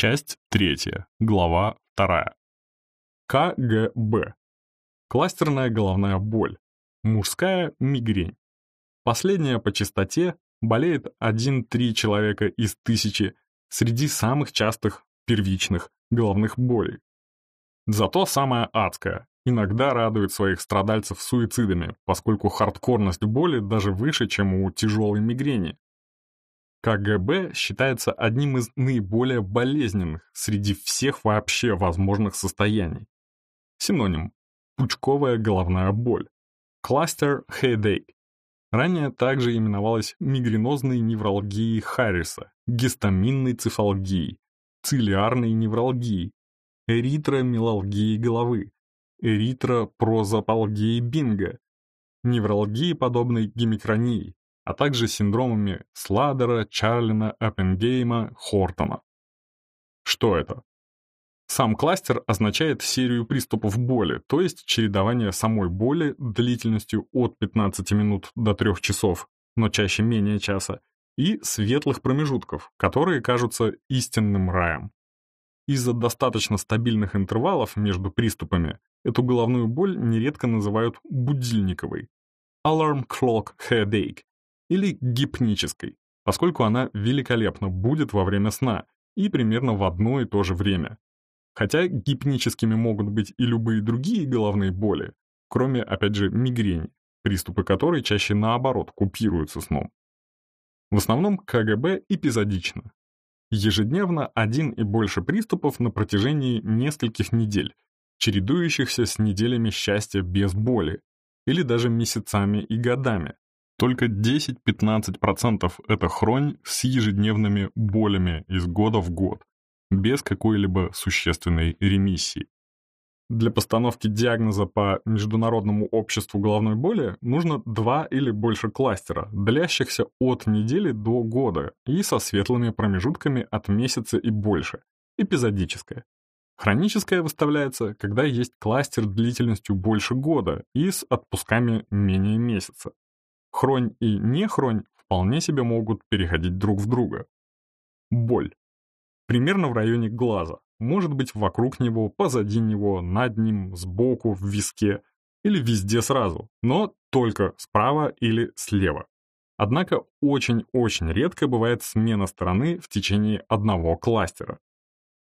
Часть 3. Глава 2. КГБ. Кластерная головная боль. Мужская мигрень. Последняя по частоте болеет 1-3 человека из тысячи среди самых частых первичных головных болей. Зато самая адская. Иногда радует своих страдальцев суицидами, поскольку хардкорность боли даже выше, чем у тяжелой мигрени. КГБ считается одним из наиболее болезненных среди всех вообще возможных состояний. Синоним – пучковая головная боль. Cluster headache. Ранее также именовалась мигренозной невралгией Харриса, гистаминной цефалгией, цилиарной невралгией, эритромилалгией головы, эритропрозапалгией Бинга, невралгией, подобной гемикронии, а также синдромами Сладера, Чарлина, Эппенгейма, Хортона. Что это? Сам кластер означает серию приступов боли, то есть чередование самой боли длительностью от 15 минут до 3 часов, но чаще менее часа, и светлых промежутков, которые кажутся истинным раем. Из-за достаточно стабильных интервалов между приступами эту головную боль нередко называют будильниковой. Alarm clock headache или гипнической, поскольку она великолепно будет во время сна и примерно в одно и то же время. Хотя гипническими могут быть и любые другие головные боли, кроме, опять же, мигрени, приступы которой чаще наоборот купируются сном. В основном КГБ эпизодично. Ежедневно один и больше приступов на протяжении нескольких недель, чередующихся с неделями счастья без боли, или даже месяцами и годами, только 10-15% это хронь с ежедневными болями из года в год, без какой-либо существенной ремиссии. Для постановки диагноза по Международному обществу головной боли нужно два или больше кластера, длящихся от недели до года и со светлыми промежутками от месяца и больше, эпизодическое. Хроническое выставляется, когда есть кластер длительностью больше года и с отпусками менее месяца. Хронь и нехронь вполне себе могут переходить друг в друга. Боль. Примерно в районе глаза, может быть вокруг него, позади него, над ним, сбоку, в виске или везде сразу, но только справа или слева. Однако очень-очень редко бывает смена стороны в течение одного кластера.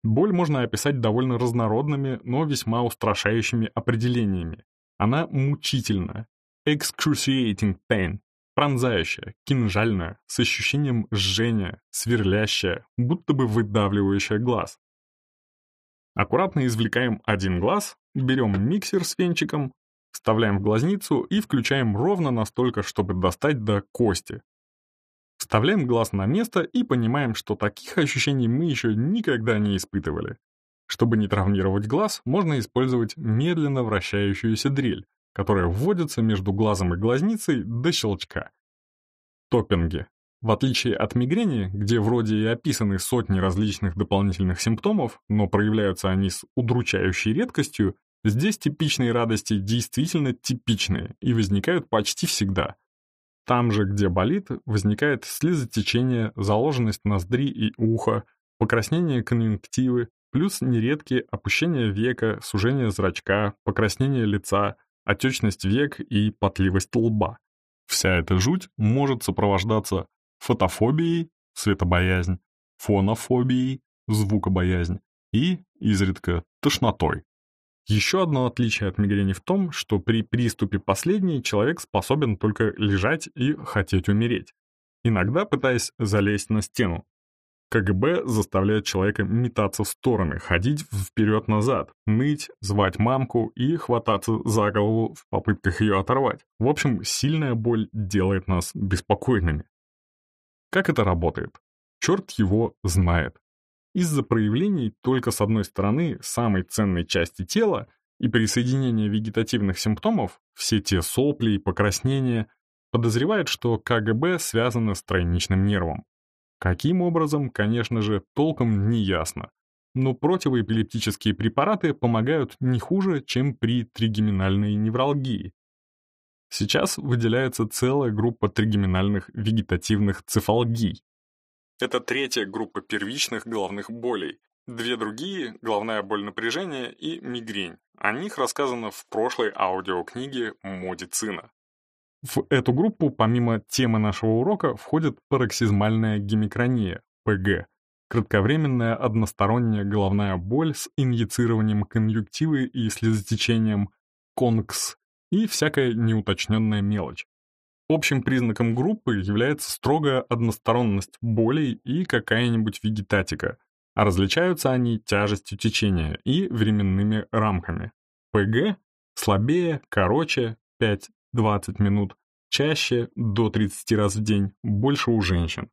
Боль можно описать довольно разнородными, но весьма устрашающими определениями. Она мучительная, Excruciating pain. Пронзающая, кинжальная, с ощущением жжения, сверлящая, будто бы выдавливающая глаз. Аккуратно извлекаем один глаз, берем миксер с венчиком, вставляем в глазницу и включаем ровно настолько, чтобы достать до кости. Вставляем глаз на место и понимаем, что таких ощущений мы еще никогда не испытывали. Чтобы не травмировать глаз, можно использовать медленно вращающуюся дрель, которая вводится между глазом и глазницей до щелчка. Топпинги. В отличие от мигрени, где вроде и описаны сотни различных дополнительных симптомов, но проявляются они с удручающей редкостью, здесь типичные радости действительно типичные и возникают почти всегда. Там же, где болит, возникает слезотечение, заложенность ноздри и уха, покраснение конъюнктивы, плюс нередкие опущение века, сужение зрачка, покраснение лица, отечность век и потливость лба. Вся эта жуть может сопровождаться фотофобией, светобоязнь, фонофобией, звукобоязнь и, изредка, тошнотой. Еще одно отличие от мигрени в том, что при приступе последней человек способен только лежать и хотеть умереть, иногда пытаясь залезть на стену, КГБ заставляет человека метаться в стороны, ходить вперед-назад, ныть, звать мамку и хвататься за голову в попытках ее оторвать. В общем, сильная боль делает нас беспокойными. Как это работает? Черт его знает. Из-за проявлений только с одной стороны самой ценной части тела и присоединения вегетативных симптомов, все те сопли и покраснения, подозревают, что КГБ связано с тройничным нервом. Каким образом, конечно же, толком не ясно. Но противоэпилептические препараты помогают не хуже, чем при тригеминальной невралгии. Сейчас выделяется целая группа тригеминальных вегетативных цефалгий. Это третья группа первичных головных болей, Две другие – головная боль напряжения и мигрень. О них рассказано в прошлой аудиокниге «Модицина». В эту группу, помимо темы нашего урока, входит пароксизмальная гемикрония, ПГ, кратковременная односторонняя головная боль с инъецированием конъюнктивы и слезотечением, конкс и всякая неуточненная мелочь. Общим признаком группы является строгая односторонность болей и какая-нибудь вегетатика, а различаются они тяжестью течения и временными рамками. ПГ слабее, короче, 5-20 минут, чаще, до 30 раз в день, больше у женщин.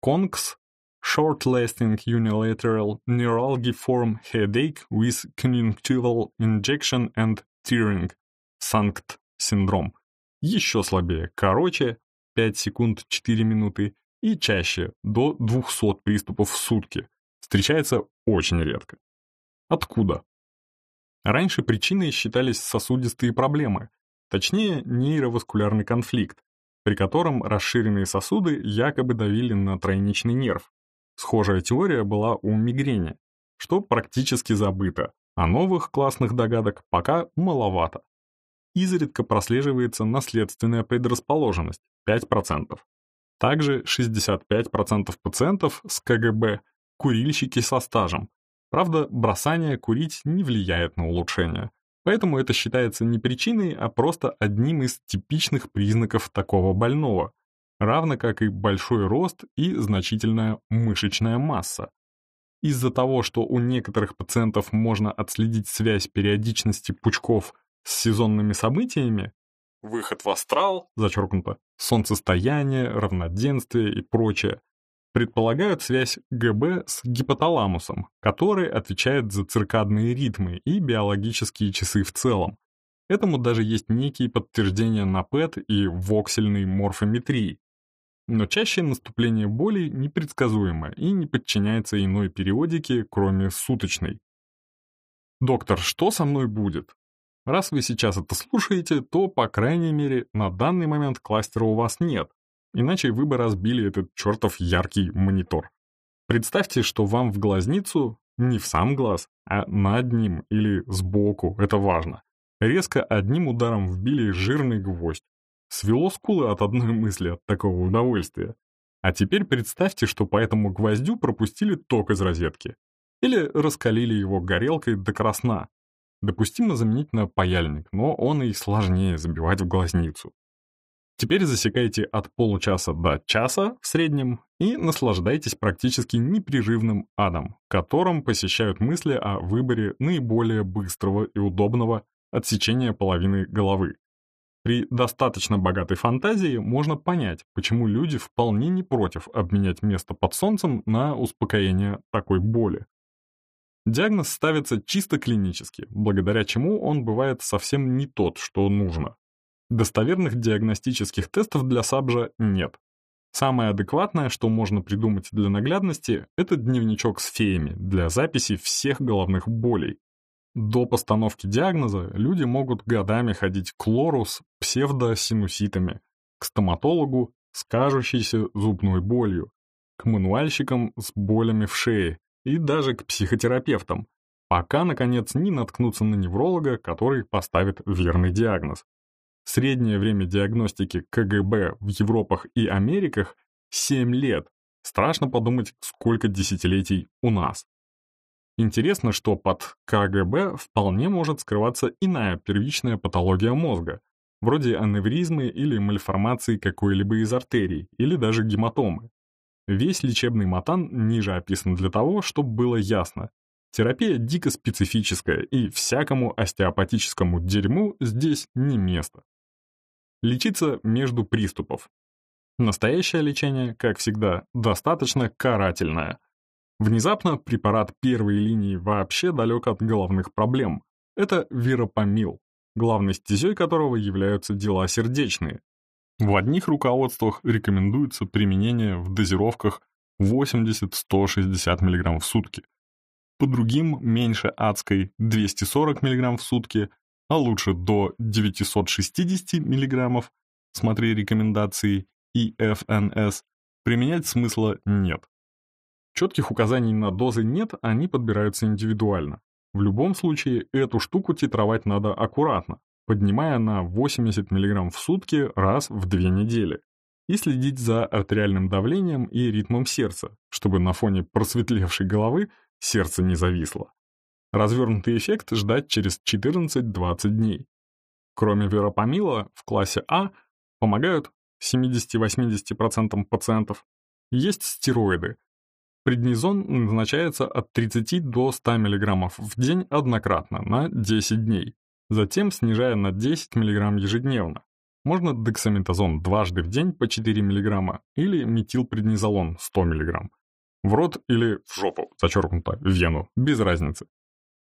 Конкс short-lasting unilateral neuralgiform headache with conjunctival injection and tearing, санкт синдром. Еще слабее, короче, 5 секунд 4 минуты и чаще, до 200 приступов в сутки. Встречается очень редко. Откуда? Раньше причиной считались сосудистые проблемы, точнее нейроваскулярный конфликт, при котором расширенные сосуды якобы давили на тройничный нерв. Схожая теория была у мигрени, что практически забыто, а новых классных догадок пока маловато. Изредка прослеживается наследственная предрасположенность 5%. Также 65% пациентов с КГБ – курильщики со стажем. Правда, бросание курить не влияет на улучшение. Поэтому это считается не причиной, а просто одним из типичных признаков такого больного, равно как и большой рост и значительная мышечная масса. Из-за того, что у некоторых пациентов можно отследить связь периодичности пучков с сезонными событиями, выход в астрал, зачеркнуто, солнцестояние, равноденствие и прочее, предполагают связь ГБ с гипоталамусом, который отвечает за циркадные ритмы и биологические часы в целом. Этому даже есть некие подтверждения на ПЭТ и воксельной морфометрии, но чаще наступление боли непредсказуемо и не подчиняется иной периодике, кроме суточной. «Доктор, что со мной будет?» Раз вы сейчас это слушаете, то, по крайней мере, на данный момент кластера у вас нет, иначе вы бы разбили этот чертов яркий монитор. Представьте, что вам в глазницу, не в сам глаз, а над ним или сбоку, это важно, резко одним ударом вбили жирный гвоздь. Свело скулы от одной мысли от такого удовольствия. А теперь представьте, что по этому гвоздю пропустили ток из розетки. Или раскалили его горелкой до красна. Допустимо заменить на паяльник, но он и сложнее забивать в глазницу. Теперь засекайте от получаса до часа в среднем и наслаждайтесь практически непрерывным адом, которым посещают мысли о выборе наиболее быстрого и удобного отсечения половины головы. При достаточно богатой фантазии можно понять, почему люди вполне не против обменять место под солнцем на успокоение такой боли. Диагноз ставится чисто клинически, благодаря чему он бывает совсем не тот, что нужно. Достоверных диагностических тестов для САБЖа нет. Самое адекватное, что можно придумать для наглядности, это дневничок с феями для записи всех головных болей, до постановки диагноза люди могут годами ходить к лору с псевдосинуситами, к стоматологу с кажущейся зубной болью, к мануальщикам с болями в шее и даже к психотерапевтам, пока, наконец, не наткнутся на невролога, который поставит верный диагноз. Среднее время диагностики КГБ в Европах и Америках — 7 лет. Страшно подумать, сколько десятилетий у нас. Интересно, что под КГБ вполне может скрываться иная первичная патология мозга, вроде аневризмы или мальформации какой-либо из артерий, или даже гематомы. Весь лечебный матан ниже описан для того, чтобы было ясно. Терапия дико специфическая, и всякому остеопатическому дерьму здесь не место. Лечиться между приступов. Настоящее лечение, как всегда, достаточно карательное – Внезапно препарат первой линии вообще далек от головных проблем. Это веропомил, главной стезей которого являются дела сердечные. В одних руководствах рекомендуется применение в дозировках 80-160 мг в сутки. По другим меньше адской 240 мг в сутки, а лучше до 960 мг, смотри рекомендации ИФНС, применять смысла нет. Четких указаний на дозы нет, они подбираются индивидуально. В любом случае, эту штуку титровать надо аккуратно, поднимая на 80 мг в сутки раз в две недели. И следить за артериальным давлением и ритмом сердца, чтобы на фоне просветлевшей головы сердце не зависло. Развернутый эффект ждать через 14-20 дней. Кроме веропамила, в классе А помогают 70-80% пациентов. Есть стероиды, Преднизон назначается от 30 до 100 мг в день однократно на 10 дней, затем снижая на 10 мг ежедневно. Можно дексаметазон дважды в день по 4 мг или метилпреднизолон 100 мг. В рот или в жопу, зачеркнуто, в вену, без разницы.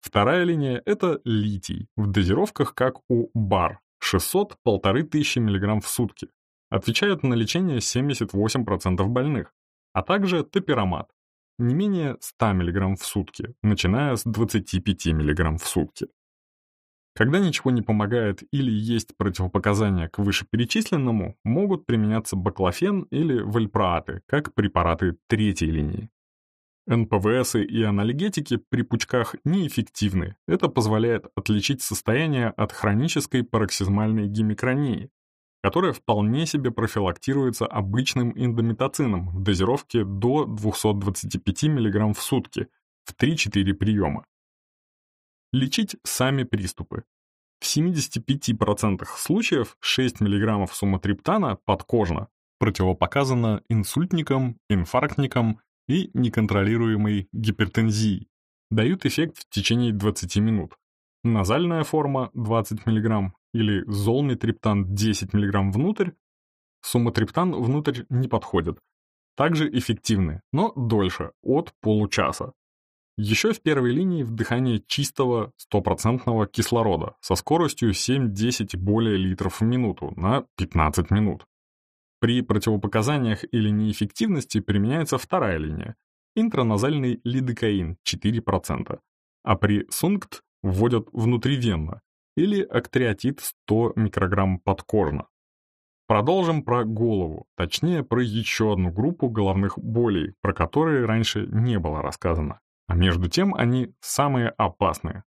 Вторая линия – это литий, в дозировках как у БАР, 600-1500 мг в сутки. Отвечает на лечение 78% больных, а также топиромат, не менее 100 мг в сутки, начиная с 25 мг в сутки. Когда ничего не помогает или есть противопоказания к вышеперечисленному, могут применяться баклофен или вальпроаты, как препараты третьей линии. НПВС и анальгетики при пучках неэффективны. Это позволяет отличить состояние от хронической пароксизмальной гемикронии, которая вполне себе профилактируется обычным индомитоцином в дозировке до 225 мг в сутки в 3-4 приема. Лечить сами приступы. В 75% случаев 6 мг суматриптана подкожно противопоказано инсультникам, инфарктникам и неконтролируемой гипертензией. Дают эффект в течение 20 минут. Назальная форма 20 мг или золмитриптан 10 мг внутрь, суматриптан внутрь не подходит. Также эффективны, но дольше, от получаса. Еще в первой линии вдыхание чистого стопроцентного кислорода со скоростью 7-10 и более литров в минуту на 15 минут. При противопоказаниях или неэффективности применяется вторая линия – интраназальный лидокаин 4%, а при СУНКТ вводят внутривенно или актриотид 100 микрограмм подкорно. Продолжим про голову, точнее про еще одну группу головных болей, про которые раньше не было рассказано. А между тем они самые опасные,